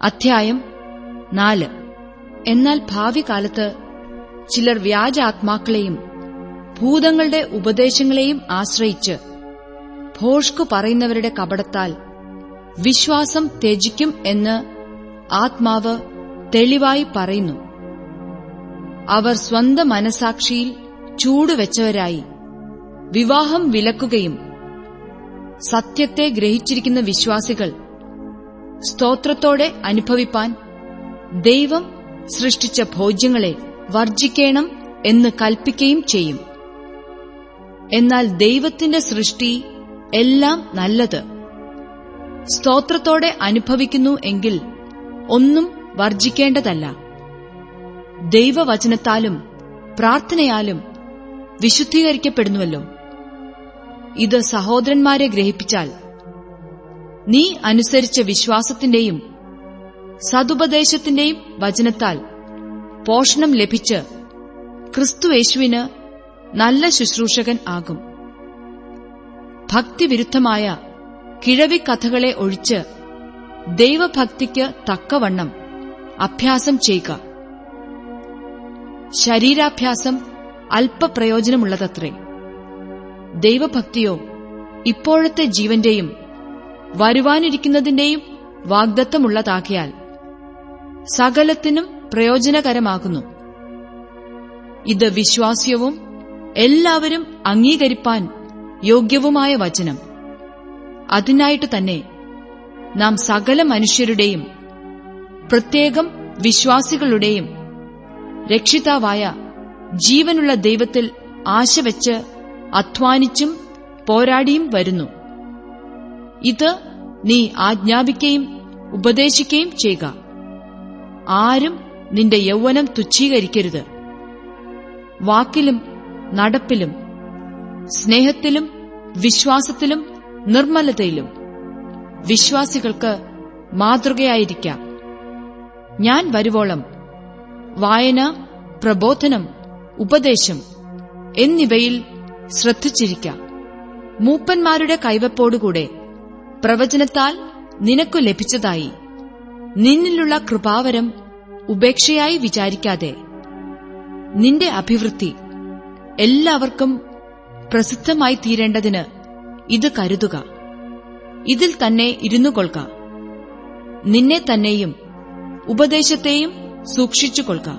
അധ്യായം നാല്. എന്നാൽ ഭാവി കാലത്ത് ചിലർ വ്യാജ ആത്മാക്കളെയും ഭൂതങ്ങളുടെ ഉപദേശങ്ങളെയും ആശ്രയിച്ച് ഭോഷ്കു പറയുന്നവരുടെ കപടത്താൽ വിശ്വാസം ത്യജിക്കും എന്ന് ആത്മാവ് തെളിവായി പറയുന്നു. അവർ സ്വന്തം മനസാക്ഷിയിൽ ചൂടുവെച്ചവരായി വിവാഹം വിലക്കുകയും സത്യത്തെ ഗ്രഹിച്ചിരിക്കുന്ന വിശ്വാസികൾ സ്തോത്രത്തോടെ അനുഭവിപ്പാൻ ദൈവം സൃഷ്ടിച്ച ഭോജ്യങ്ങളെ വർജിക്കണം എന്ന് കൽപ്പിക്കുകയും ചെയ്യും. എന്നാൽ ദൈവത്തിന്റെ സൃഷ്ടി എല്ലാം നല്ലത്. സ്തോത്രത്തോടെ അനുഭവിക്കുന്നു എങ്കിൽ ഒന്നും വർജിക്കേണ്ടതല്ല ദൈവവചനത്താലും പ്രാർത്ഥനയാലും വിശുദ്ധീകരിക്കപ്പെടുന്നുവല്ലോ. ഇത് സഹോദരന്മാരെ ഗ്രഹിപ്പിച്ചാൽ നീ അനുസരിച്ച വിശ്വാസത്തിന്റെയും സതുപദേശത്തിന്റെയും വചനത്താൽ പോഷണം ലഭിച്ച് ക്രിസ്തുയേശുവിന് നല്ല ശുശ്രൂഷകൻ ആകും. ഭക്തിവിരുദ്ധമായ കിഴവിക്കഥകളെ ഒഴിച്ച് ദൈവഭക്തിക്ക് തക്കവണ്ണം അഭ്യാസം ചെയ്യുക. ശരീരാഭ്യാസം അല്പപ്രയോജനമുള്ളതത്രേ. ദൈവഭക്തിയോ ഇപ്പോഴത്തെ ജീവന്റെയും വരുവാനിരിക്കുന്നതിന്റെയും വാഗ്ദത്തമുള്ളതാക്കിയാൽ സകലത്തിനും പ്രയോജനകരമാകുന്നു. ഇത് വിശ്വാസ്യവും എല്ലാവരും അംഗീകരിപ്പാൻ യോഗ്യവുമായ വചനം. അതിനായിട്ട് തന്നെ നാം സകല മനുഷ്യരുടെയും പ്രത്യേകം വിശ്വാസികളുടെയും രക്ഷിതാവായ ജീവനുള്ള ദൈവത്തിൽ ആശവെച്ച് അധ്വാനിച്ചും പോരാടിയും വരുന്നു. ഇത് നീ ആജ്ഞാപിക്കുകയും ഉപദേശിക്കുകയും ചെയ്യുക. ആരും നിന്റെ യൗവനം തുച്ഛീകരിക്കരുത്. വാക്കിലും നടപ്പിലും സ്നേഹത്തിലും വിശ്വാസത്തിലും നിർമ്മലതയിലും വിശ്വാസികൾക്ക് മാതൃകയായിരിക്കാം. ഞാൻ വരുവോളം വായന പ്രബോധനം ഉപദേശം എന്നിവയിൽ ശ്രദ്ധിച്ചിരിക്കാം. മൂപ്പന്മാരുടെ കൈവപ്പോടുകൂടെ പ്രവചനത്താൽ നിനക്കു ലഭിച്ചതായി. നിന്നിലുള്ള കൃപാവരം ഉപേക്ഷയായി വിചാരിക്കാതെ. നിന്റെ അഭിവൃദ്ധി എല്ലാവർക്കും പ്രസിദ്ധമായി തീരേണ്ടതിന് ഇത് കരുതുക. ഇതിൽ തന്നെ ഇരുന്നു ഇരുന്നുകൊള്ളുക നിന്നെ തന്നെയും ഉപദേശത്തെയും സൂക്ഷിച്ചു സൂക്ഷിച്ചുകൊള്ളുക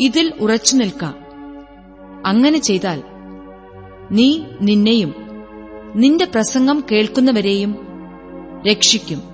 ഇതിൽ ഉറച്ചു നിൽക്ക. അങ്ങനെ ചെയ്താൽ നീ നിന്നെയും നിന്റെ പ്രസംഗം കേൾക്കുന്നവരെയും രക്ഷിക്കും.